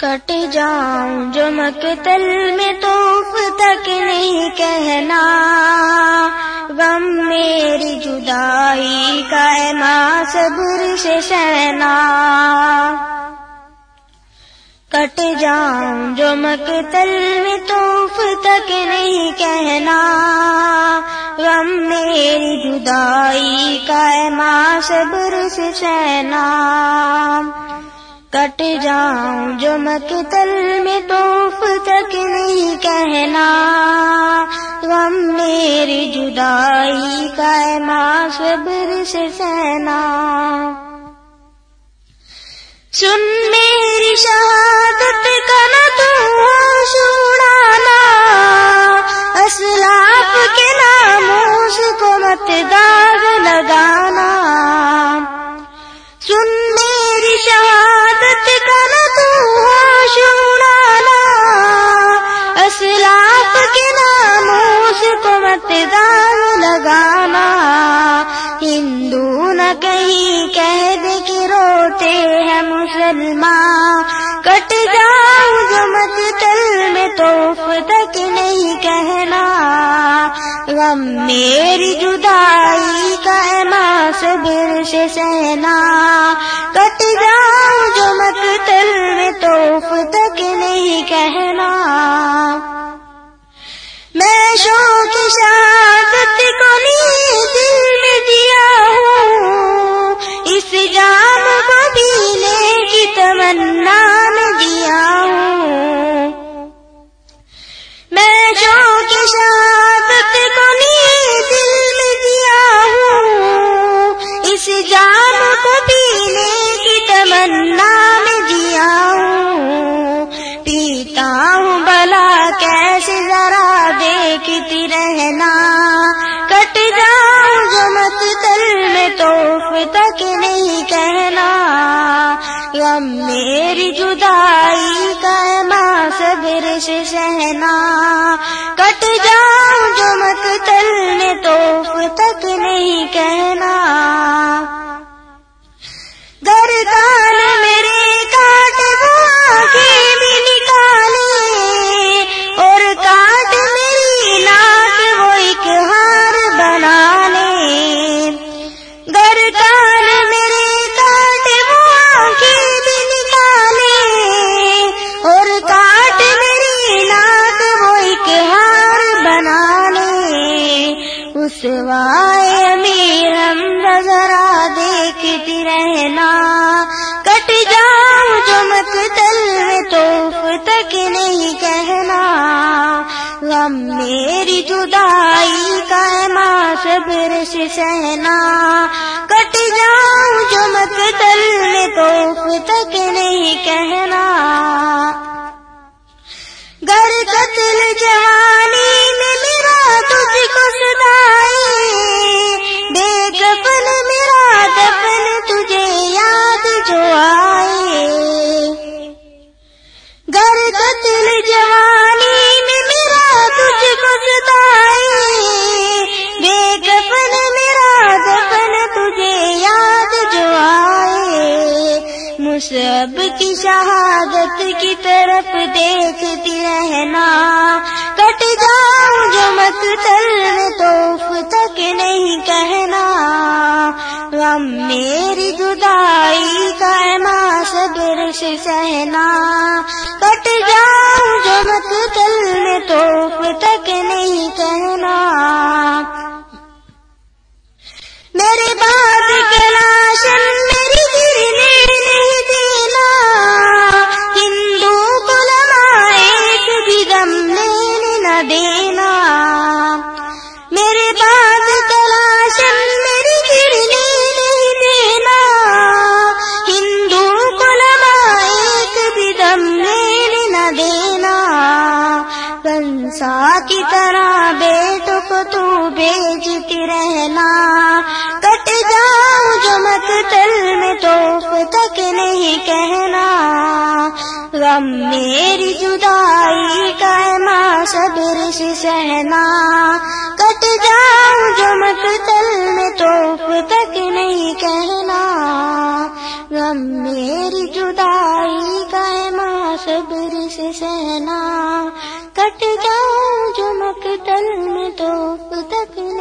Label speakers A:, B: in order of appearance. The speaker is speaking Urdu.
A: کٹ جاؤں جو مقتل میں توف تک نہیں کہنا۔ غم میری جدائی کا ماں صبر سے سہنا۔ کٹ جاؤں جو مقتل میں توف تک نہیں کہنا۔ غم میری جدائی کا ماں صبر سے سہنا۔ کٹ جاؤں جو مقتل میں توف تک نہیں کہنا۔ غم میری جدائی کا ماں صبر سے سہنا۔ سن میری شہادت کا نہ تو سوڑانا اسلاف کے ناموس کو مت کو لگانا۔ ہندو نہ کہیں کہہ دے کہ روتے ہیں مسلمان۔ کٹ جاؤں جو مت تل میں توف تک نہیں کہنا۔ غم میری جدائی کا ماں صبر سے سہنا۔ کٹ جاؤں جو مت تل میں توف تک نہیں کہنا۔ میں شوق سعادت کو نہیں دل میں دیا ہوں۔ اس جام کو پینے کی تمنا میں دیا ہوں۔ میں جو شہادت تک نہیں کہنا غم میری جدائی کا ماں صبر سے سہنا۔ کٹ جاؤں جو مت تل میں توف تک نہیں کہنا۔ جدائی کا ماں صبر سے سہنا کٹ جاؤں جو مقتل تل میں توف تک نہیں کہنا۔ گر مصب کی شہادت کی طرف دیکھتی رہنا۔ کٹ جاؤں جو مت میں توف تک نہیں کہنا۔ غم میری جدائی کا ماں صبر سے سہنا۔ کٹ جاؤں جو مت تل میں توف تک دینا میرے بعد کلاشن میری گرنے نہیں دینا۔ ہندو کو ایک بھی دم لینے نہ دینا۔ کنسا کی طرح بیٹوں کو تو بیچتی مت تل میں توف تک نہیں کہنا۔ غم میری جدائی کا ماں صبر سے سہنا۔ کٹ جاؤں جو مت تل میں توف تک نہیں کہنا۔ غم میری جدائی کا ماں صبر سے سہنا۔ کٹ جاؤں جو مقتل میں تو تک نہیں